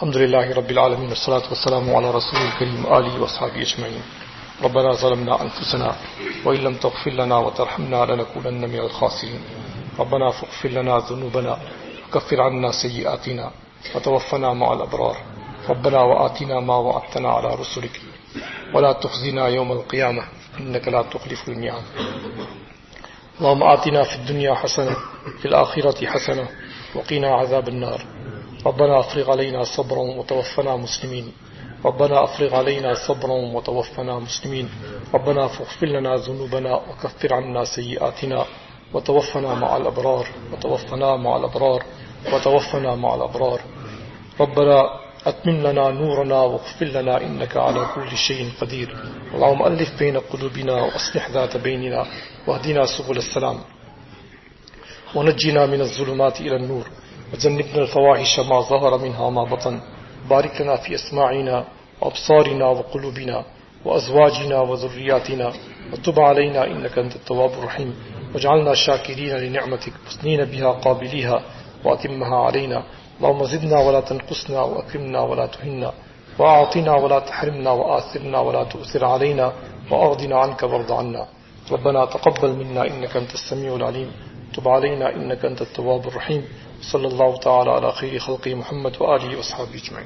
الحمد لله رب العالمين والصلاة والسلام على رسول الكريم آله وأصحابه أجمعين. ربنا ظلمنا أنفسنا وإن لم تغفر لنا وترحمنا لنكونن من الخاسرين. ربنا فاغفر لنا ذنوبنا وكفر عنا سيئاتنا وتوفنا مع الأبرار. ربنا وآتنا ما وعدتنا على رسلك. ولا تخزنا يوم القيامة إنك لا تخلف الميعاد. اللهم آتنا في الدنيا حسنة في الآخرة حسنة وقنا عذاب النار. ربنا أفرغ علينا صبرا وتوفنا مسلمين. ربنا أفرغ علينا صبرا وتوفنا مسلمين. ربنا فاغفر لنا ذنوبنا وكفر عنا سيئاتنا وتوفنا مع الأبرار. وتوفنا مع الأبرار. وتوفنا مع الأبرار. ربنا أتمن لنا نورنا واغفر لنا إنك على كل شيء قدير. اللهم ألف بين قلوبنا وأصلح ذات بيننا واهدنا سبل السلام. ونجنا من الظلمات إلى النور. وجنبنا الفواحش ما ظهر منها ما بطن. بارك لنا في أسماعنا وأبصارنا وقلوبنا وأزواجنا وذرياتنا وتب علينا إنك أنت التواب الرحيم. واجعلنا شاكرين لنعمتك مسنين بها قابليها وأتمها علينا. اللهم زدنا ولا تنقصنا وأكرمنا ولا تهنا. وأعطنا ولا تحرمنا وآثرنا ولا تؤثر علينا. وأرضنا عنك وارض عنا. ربنا تقبل منا إنك أنت السميع العليم. تب علينا إنك أنت التواب الرحيم. صلى الله تعالى على خير خلقه محمد وآله وأصحابه أجمعين.